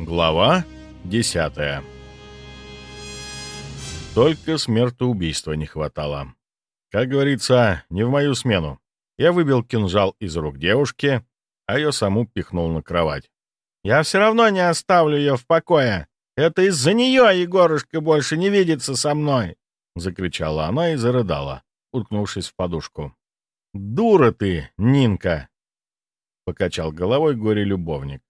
Глава 10 Только смертоубийства не хватало. Как говорится, не в мою смену. Я выбил кинжал из рук девушки, а ее саму пихнул на кровать. «Я все равно не оставлю ее в покое. Это из-за нее Егорушка больше не видится со мной!» Закричала она и зарыдала, уткнувшись в подушку. «Дура ты, Нинка!» Покачал головой горе-любовник.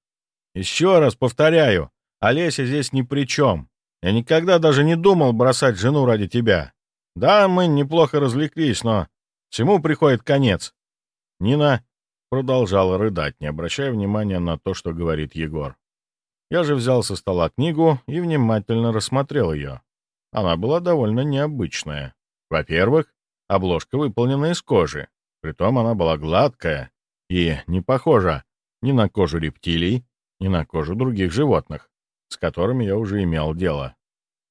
Еще раз повторяю, Олеся здесь ни при чем. Я никогда даже не думал бросать жену ради тебя. Да, мы неплохо развлеклись, но всему приходит конец. Нина продолжала рыдать, не обращая внимания на то, что говорит Егор. Я же взял со стола книгу и внимательно рассмотрел ее. Она была довольно необычная. Во-первых, обложка выполнена из кожи, притом она была гладкая и не похожа ни на кожу рептилий, и на кожу других животных, с которыми я уже имел дело.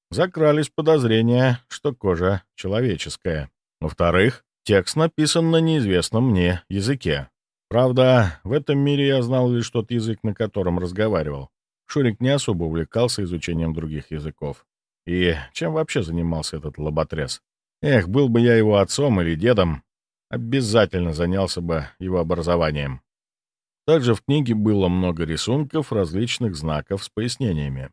Закрались подозрения, что кожа человеческая. Во-вторых, текст написан на неизвестном мне языке. Правда, в этом мире я знал лишь тот язык, на котором разговаривал. Шурик не особо увлекался изучением других языков. И чем вообще занимался этот лоботряс? Эх, был бы я его отцом или дедом, обязательно занялся бы его образованием. Также в книге было много рисунков различных знаков с пояснениями.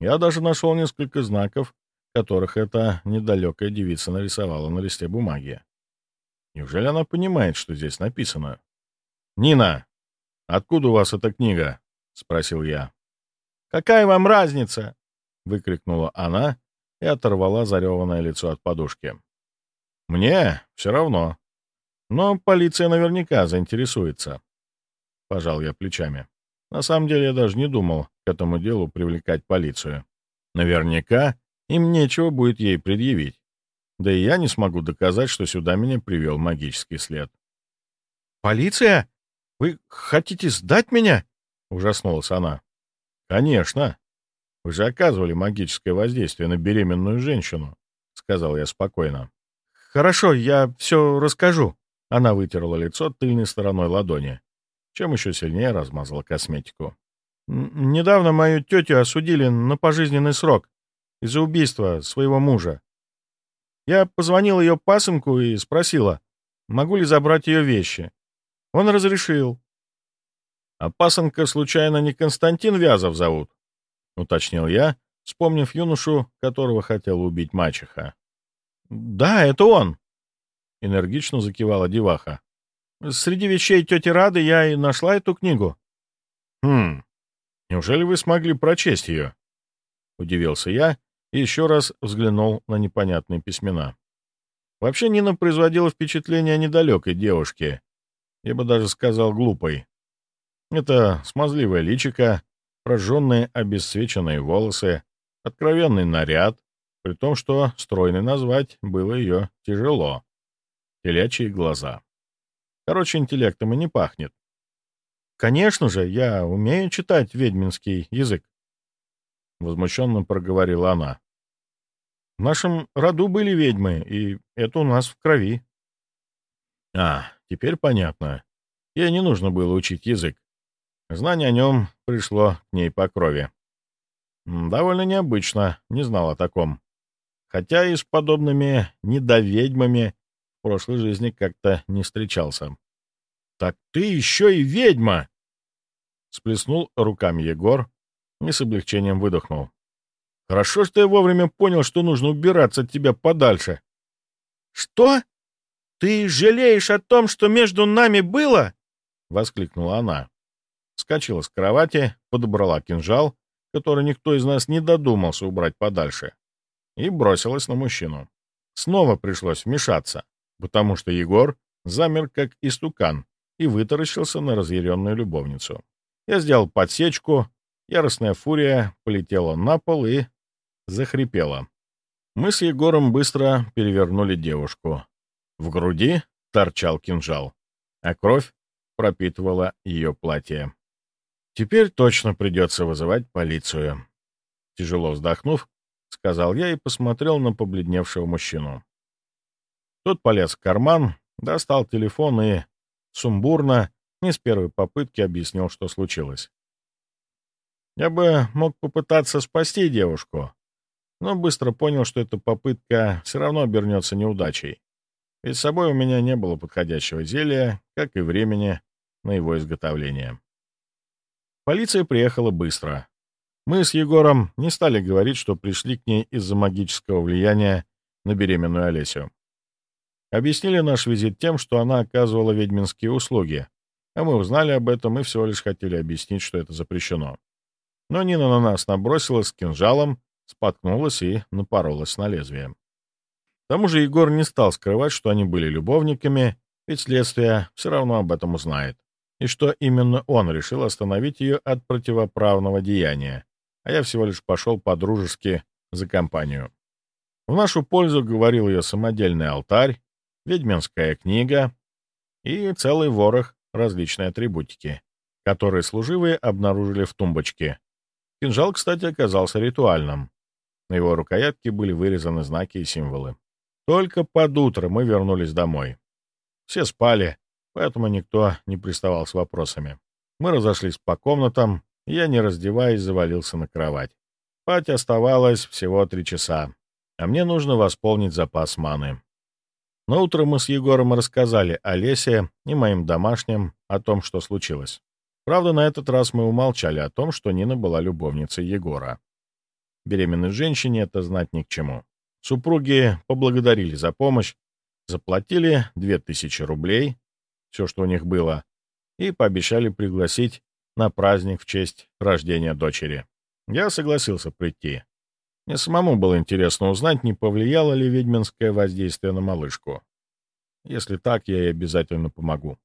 Я даже нашел несколько знаков, которых эта недалекая девица нарисовала на листе бумаги. Неужели она понимает, что здесь написано? «Нина, откуда у вас эта книга?» — спросил я. «Какая вам разница?» — выкрикнула она и оторвала зареванное лицо от подушки. «Мне все равно. Но полиция наверняка заинтересуется. — пожал я плечами. На самом деле я даже не думал к этому делу привлекать полицию. Наверняка им нечего будет ей предъявить. Да и я не смогу доказать, что сюда меня привел магический след. «Полиция? Вы хотите сдать меня?» — ужаснулась она. «Конечно. Вы же оказывали магическое воздействие на беременную женщину», — сказал я спокойно. «Хорошо, я все расскажу». Она вытерла лицо тыльной стороной ладони чем еще сильнее размазала косметику. «Недавно мою тетю осудили на пожизненный срок из-за убийства своего мужа. Я позвонил ее пасынку и спросила, могу ли забрать ее вещи. Он разрешил. «А пасынка, случайно, не Константин Вязов зовут?» — уточнил я, вспомнив юношу, которого хотела убить мачеха. «Да, это он!» — энергично закивала деваха. Среди вещей тети Рады я и нашла эту книгу. Хм, неужели вы смогли прочесть ее? Удивился я и еще раз взглянул на непонятные письмена. Вообще Нина производила впечатление недалекой девушки. Я бы даже сказал глупой. Это смазливое личико, прожженные обесцвеченные волосы, откровенный наряд, при том, что стройной назвать было ее тяжело. Телячьи глаза. Короче, интеллектом и не пахнет. «Конечно же, я умею читать ведьминский язык», — возмущенно проговорила она. «В нашем роду были ведьмы, и это у нас в крови». «А, теперь понятно. Ей не нужно было учить язык. Знание о нем пришло к ней по крови. Довольно необычно, не знал о таком. Хотя и с подобными недоведьмами прошлой жизни как-то не встречался. «Так ты еще и ведьма!» Сплеснул руками Егор и с облегчением выдохнул. «Хорошо, что я вовремя понял, что нужно убираться от тебя подальше». «Что? Ты жалеешь о том, что между нами было?» — воскликнула она. Скачала с кровати, подобрала кинжал, который никто из нас не додумался убрать подальше, и бросилась на мужчину. Снова пришлось вмешаться потому что Егор замер как истукан и вытаращился на разъяренную любовницу. Я сделал подсечку, яростная фурия полетела на пол и захрипела. Мы с Егором быстро перевернули девушку. В груди торчал кинжал, а кровь пропитывала ее платье. Теперь точно придется вызывать полицию. Тяжело вздохнув, сказал я и посмотрел на побледневшего мужчину. Тот полез в карман, достал телефон и сумбурно, не с первой попытки объяснил, что случилось. Я бы мог попытаться спасти девушку, но быстро понял, что эта попытка все равно обернется неудачей. Ведь с собой у меня не было подходящего зелья, как и времени на его изготовление. Полиция приехала быстро. Мы с Егором не стали говорить, что пришли к ней из-за магического влияния на беременную Олесю. Объяснили наш визит тем, что она оказывала ведьминские услуги, а мы узнали об этом и всего лишь хотели объяснить, что это запрещено. Но Нина на нас набросилась с кинжалом, споткнулась и напоролась на лезвие. К тому же Егор не стал скрывать, что они были любовниками, ведь следствие все равно об этом узнает, и что именно он решил остановить ее от противоправного деяния, а я всего лишь пошел по-дружески за компанию. В нашу пользу говорил ее самодельный алтарь, ведьминская книга и целый ворох различной атрибутики, которые служивые обнаружили в тумбочке. Кинжал, кстати, оказался ритуальным. На его рукоятке были вырезаны знаки и символы. Только под утро мы вернулись домой. Все спали, поэтому никто не приставал с вопросами. Мы разошлись по комнатам, я, не раздеваясь, завалился на кровать. Спать оставалось всего три часа, а мне нужно восполнить запас маны. Но утром мы с Егором рассказали Олесе и моим домашним о том, что случилось. Правда, на этот раз мы умолчали о том, что Нина была любовницей Егора. Беременной женщине это знать ни к чему. Супруги поблагодарили за помощь, заплатили 2000 рублей, все, что у них было, и пообещали пригласить на праздник в честь рождения дочери. Я согласился прийти. Мне самому было интересно узнать, не повлияло ли ведьминское воздействие на малышку. Если так, я ей обязательно помогу.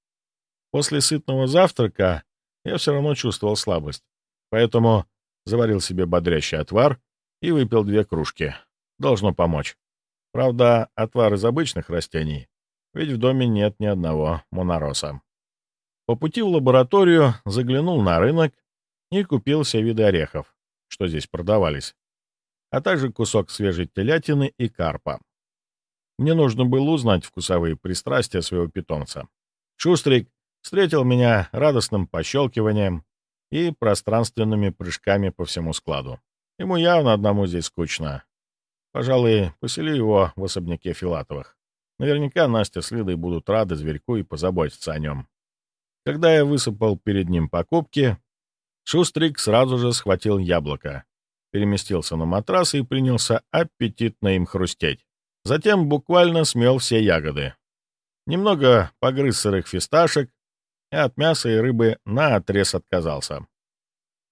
После сытного завтрака я все равно чувствовал слабость, поэтому заварил себе бодрящий отвар и выпил две кружки. Должно помочь. Правда, отвар из обычных растений, ведь в доме нет ни одного монороса. По пути в лабораторию заглянул на рынок и купил все виды орехов, что здесь продавались, а также кусок свежей телятины и карпа. Мне нужно было узнать вкусовые пристрастия своего питомца. Шустрик встретил меня радостным пощелкиванием и пространственными прыжками по всему складу. Ему явно одному здесь скучно. Пожалуй, поселю его в особняке Филатовых. Наверняка Настя с Лидой будут рады зверьку и позаботиться о нем. Когда я высыпал перед ним покупки, Шустрик сразу же схватил яблоко, переместился на матрас и принялся аппетитно им хрустеть. Затем буквально смел все ягоды. Немного погрыз сырых фисташек, и от мяса и рыбы наотрез отказался.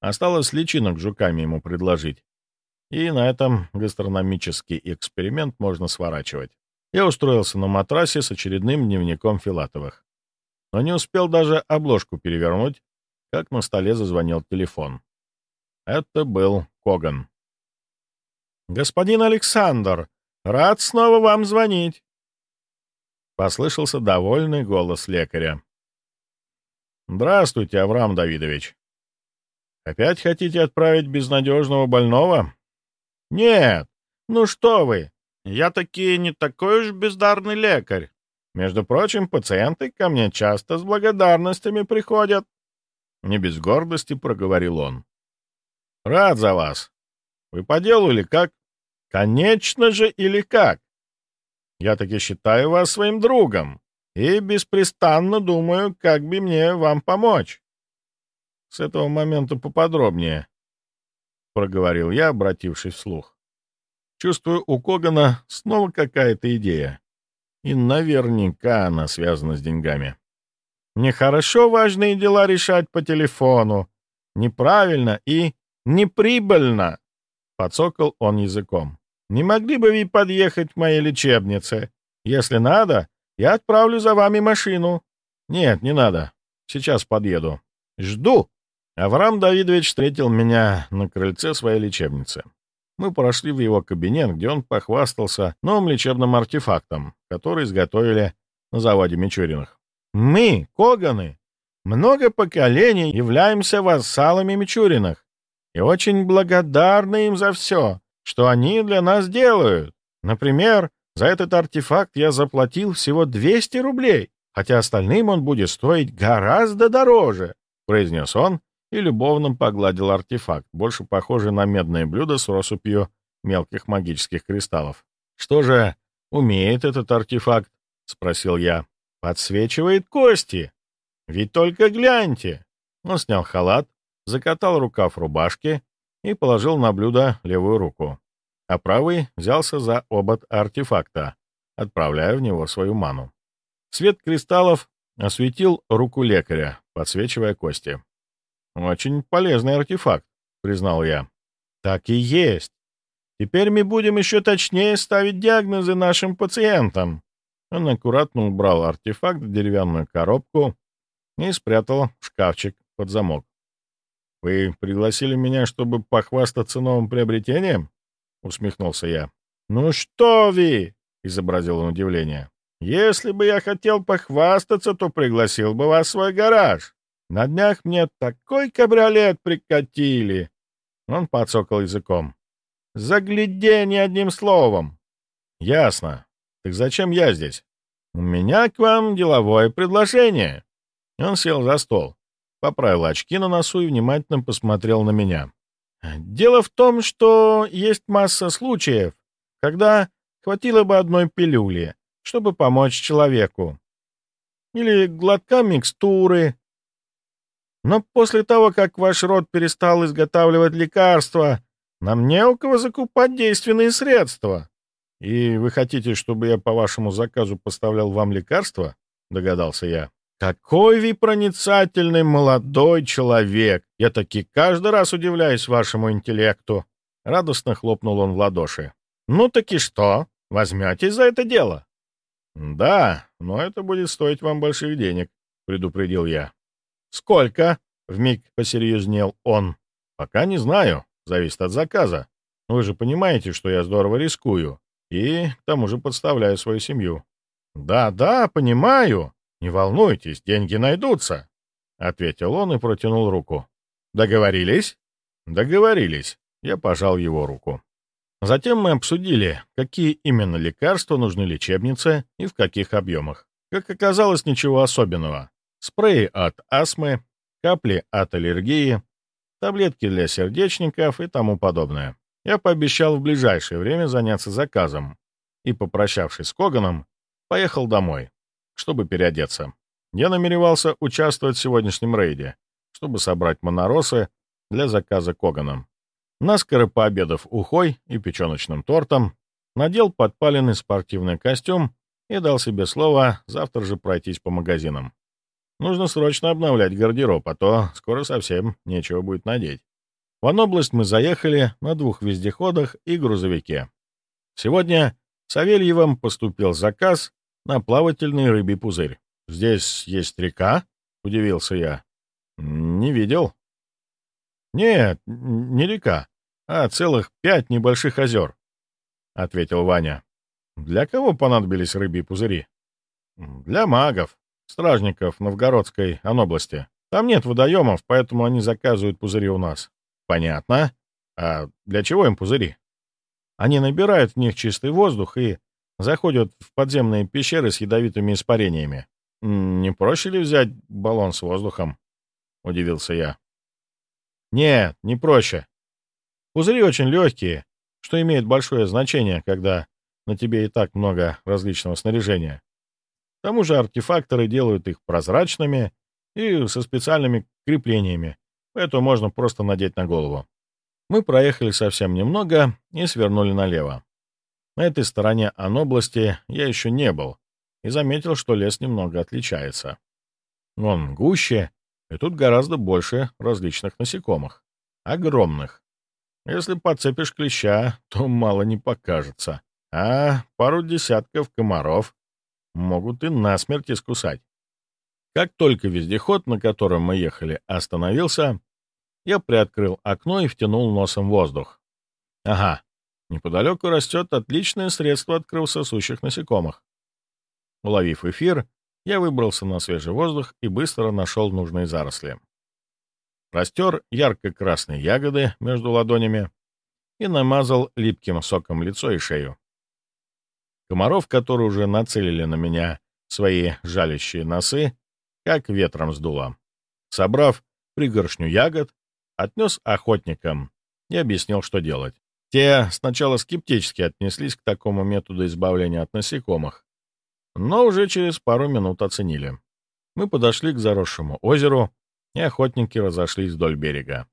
Осталось личинок жуками ему предложить. И на этом гастрономический эксперимент можно сворачивать. Я устроился на матрасе с очередным дневником Филатовых но не успел даже обложку перевернуть, как на столе зазвонил телефон. Это был Коган. «Господин Александр, рад снова вам звонить!» Послышался довольный голос лекаря. «Здравствуйте, Авраам Давидович. Опять хотите отправить безнадежного больного?» «Нет, ну что вы, я таки не такой уж бездарный лекарь. Между прочим, пациенты ко мне часто с благодарностями приходят. Не без гордости проговорил он. Рад за вас. Вы по делу или как? Конечно же, или как? Я таки считаю вас своим другом и беспрестанно думаю, как бы мне вам помочь. С этого момента поподробнее, — проговорил я, обратившись вслух. Чувствую, у Когана снова какая-то идея. И наверняка она связана с деньгами. Нехорошо важные дела решать по телефону. Неправильно и неприбыльно. Подсокал он языком. Не могли бы вы подъехать к моей лечебнице? Если надо, я отправлю за вами машину. Нет, не надо. Сейчас подъеду. Жду. Авраам Давидович встретил меня на крыльце своей лечебницы мы прошли в его кабинет, где он похвастался новым лечебным артефактом, который изготовили на заводе Мичуриных. «Мы, Коганы, много поколений являемся вассалами Мичуриных и очень благодарны им за все, что они для нас делают. Например, за этот артефакт я заплатил всего 200 рублей, хотя остальным он будет стоить гораздо дороже», — произнес он и любовно погладил артефакт, больше похожий на медное блюдо с россыпью мелких магических кристаллов. «Что же умеет этот артефакт?» — спросил я. «Подсвечивает кости. Ведь только гляньте!» Он снял халат, закатал рукав рубашки и положил на блюдо левую руку, а правый взялся за обод артефакта, отправляя в него свою ману. Свет кристаллов осветил руку лекаря, подсвечивая кости. «Очень полезный артефакт», — признал я. «Так и есть. Теперь мы будем еще точнее ставить диагнозы нашим пациентам». Он аккуратно убрал артефакт в деревянную коробку и спрятал в шкафчик под замок. «Вы пригласили меня, чтобы похвастаться новым приобретением?» — усмехнулся я. «Ну что вы!» — изобразил он удивление. «Если бы я хотел похвастаться, то пригласил бы вас в свой гараж. На днях мне такой кабриолет прикатили!» Он подсокал языком. «Загляденье одним словом!» «Ясно. Так зачем я здесь?» «У меня к вам деловое предложение». Он сел за стол, поправил очки на носу и внимательно посмотрел на меня. «Дело в том, что есть масса случаев, когда хватило бы одной пилюли, чтобы помочь человеку. Или глотка микстуры. Но после того, как ваш род перестал изготавливать лекарства, нам не у кого закупать действенные средства. И вы хотите, чтобы я по вашему заказу поставлял вам лекарства? Догадался я. «Какой вы проницательный молодой человек! Я таки каждый раз удивляюсь вашему интеллекту!» Радостно хлопнул он в ладоши. «Ну таки что? Возьметесь за это дело?» «Да, но это будет стоить вам больших денег», — предупредил я. «Сколько?» — вмиг посерьезнел он. «Пока не знаю. Зависит от заказа. Вы же понимаете, что я здорово рискую. И к тому же подставляю свою семью». «Да-да, понимаю. «Не волнуйтесь, деньги найдутся», — ответил он и протянул руку. «Договорились?» «Договорились». Я пожал его руку. Затем мы обсудили, какие именно лекарства нужны лечебнице и в каких объемах. Как оказалось, ничего особенного. Спреи от астмы, капли от аллергии, таблетки для сердечников и тому подобное. Я пообещал в ближайшее время заняться заказом и, попрощавшись с Коганом, поехал домой чтобы переодеться. Я намеревался участвовать в сегодняшнем рейде, чтобы собрать моноросы для заказа Коганом. Наскоро пообедав ухой и печеночным тортом, надел подпаленный спортивный костюм и дал себе слово завтра же пройтись по магазинам. Нужно срочно обновлять гардероб, а то скоро совсем нечего будет надеть. В Анобласть мы заехали на двух вездеходах и грузовике. Сегодня Савельевым поступил заказ на плавательный рыбий пузырь. «Здесь есть река?» — удивился я. «Не видел». «Нет, не река, а целых пять небольших озер», — ответил Ваня. «Для кого понадобились рыбьи пузыри?» «Для магов, стражников Новгородской области. Там нет водоемов, поэтому они заказывают пузыри у нас». «Понятно. А для чего им пузыри?» «Они набирают в них чистый воздух и заходят в подземные пещеры с ядовитыми испарениями. Не проще ли взять баллон с воздухом? Удивился я. Нет, не проще. Пузыри очень легкие, что имеет большое значение, когда на тебе и так много различного снаряжения. К тому же артефакторы делают их прозрачными и со специальными креплениями, поэтому можно просто надеть на голову. Мы проехали совсем немного и свернули налево. На этой стороне Анобласти я еще не был и заметил, что лес немного отличается. Он гуще, и тут гораздо больше различных насекомых. Огромных. Если подцепишь клеща, то мало не покажется. А пару десятков комаров могут и насмерть искусать. Как только вездеход, на котором мы ехали, остановился, я приоткрыл окно и втянул носом воздух. Ага, Неподалеку растет отличное средство от кровососущих насекомых. Уловив эфир, я выбрался на свежий воздух и быстро нашел нужные заросли. Растер ярко-красные ягоды между ладонями и намазал липким соком лицо и шею. Комаров, которые уже нацелили на меня свои жалящие носы, как ветром сдуло. Собрав пригоршню ягод, отнес охотникам и объяснил, что делать. Те сначала скептически отнеслись к такому методу избавления от насекомых, но уже через пару минут оценили. Мы подошли к заросшему озеру, и охотники разошлись вдоль берега.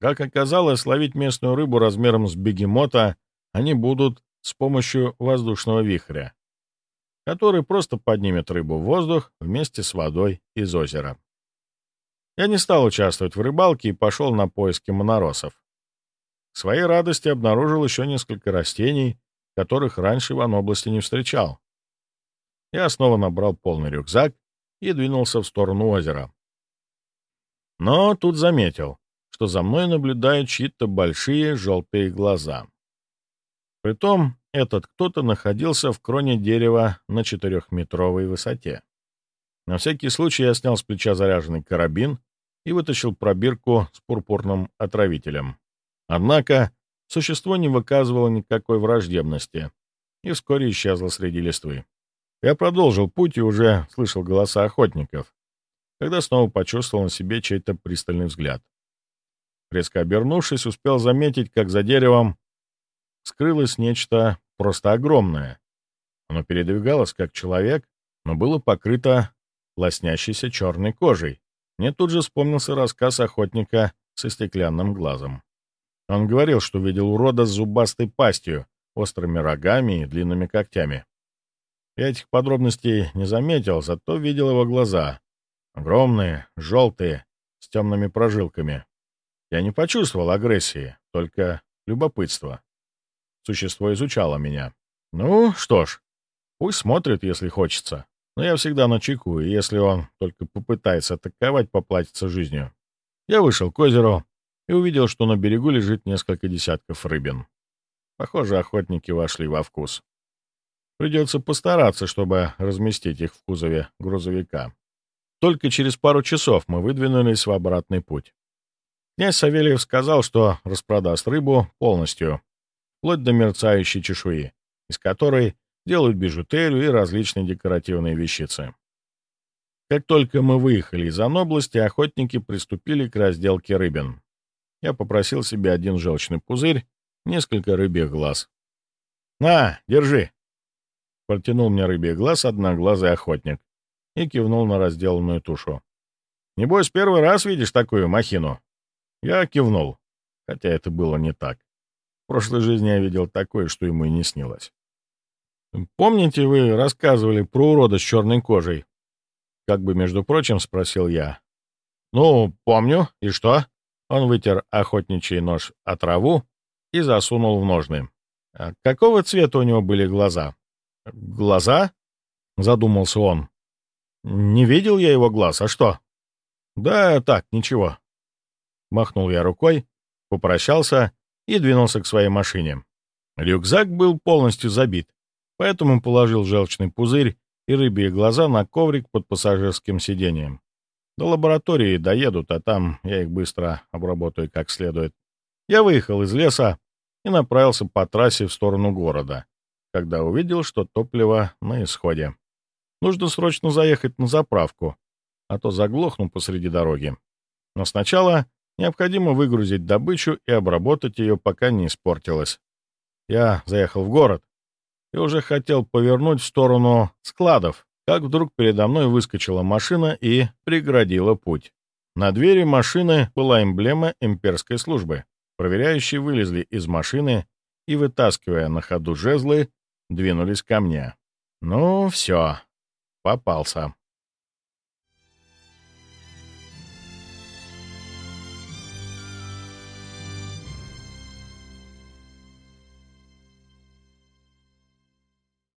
Как оказалось, ловить местную рыбу размером с бегемота они будут с помощью воздушного вихря, который просто поднимет рыбу в воздух вместе с водой из озера. Я не стал участвовать в рыбалке и пошел на поиски моноросов. Своей радости обнаружил еще несколько растений, которых раньше в области не встречал. Я снова набрал полный рюкзак и двинулся в сторону озера. Но тут заметил, что за мной наблюдают чьи-то большие желтые глаза. Притом этот кто-то находился в кроне дерева на четырехметровой высоте. На всякий случай я снял с плеча заряженный карабин и вытащил пробирку с пурпурным отравителем. Однако существо не выказывало никакой враждебности и вскоре исчезло среди листвы. Я продолжил путь и уже слышал голоса охотников, когда снова почувствовал на себе чей-то пристальный взгляд. Резко обернувшись, успел заметить, как за деревом скрылось нечто просто огромное. Оно передвигалось как человек, но было покрыто лоснящейся черной кожей. Мне тут же вспомнился рассказ охотника со стеклянным глазом. Он говорил, что видел урода с зубастой пастью, острыми рогами и длинными когтями. Я этих подробностей не заметил, зато видел его глаза. Огромные, желтые, с темными прожилками. Я не почувствовал агрессии, только любопытство. Существо изучало меня. Ну, что ж, пусть смотрит, если хочется. Но я всегда на чеку, и если он только попытается атаковать, поплатится жизнью. Я вышел к озеру, и увидел, что на берегу лежит несколько десятков рыбин. Похоже, охотники вошли во вкус. Придется постараться, чтобы разместить их в кузове грузовика. Только через пару часов мы выдвинулись в обратный путь. Князь Савельев сказал, что распродаст рыбу полностью, вплоть до мерцающей чешуи, из которой делают бижутерию и различные декоративные вещицы. Как только мы выехали из Анобласти, охотники приступили к разделке рыбин. Я попросил себе один желчный пузырь, несколько рыбьих глаз. «На, держи!» Протянул мне рыбий глаз одноглазый охотник и кивнул на разделанную тушу. «Небось, первый раз видишь такую махину?» Я кивнул, хотя это было не так. В прошлой жизни я видел такое, что ему и не снилось. «Помните, вы рассказывали про урода с черной кожей?» Как бы, между прочим, спросил я. «Ну, помню. И что?» Он вытер охотничий нож о траву и засунул в ножны. А какого цвета у него были глаза? Глаза? Задумался он. Не видел я его глаз, а что? Да так, ничего. Махнул я рукой, попрощался и двинулся к своей машине. Рюкзак был полностью забит, поэтому положил желчный пузырь и рыбьи глаза на коврик под пассажирским сиденьем. До лаборатории доедут, а там я их быстро обработаю как следует. Я выехал из леса и направился по трассе в сторону города, когда увидел, что топливо на исходе. Нужно срочно заехать на заправку, а то заглохну посреди дороги. Но сначала необходимо выгрузить добычу и обработать ее, пока не испортилась. Я заехал в город и уже хотел повернуть в сторону складов, как вдруг передо мной выскочила машина и преградила путь. На двери машины была эмблема имперской службы. Проверяющие вылезли из машины и, вытаскивая на ходу жезлы, двинулись ко мне. Ну, все, попался.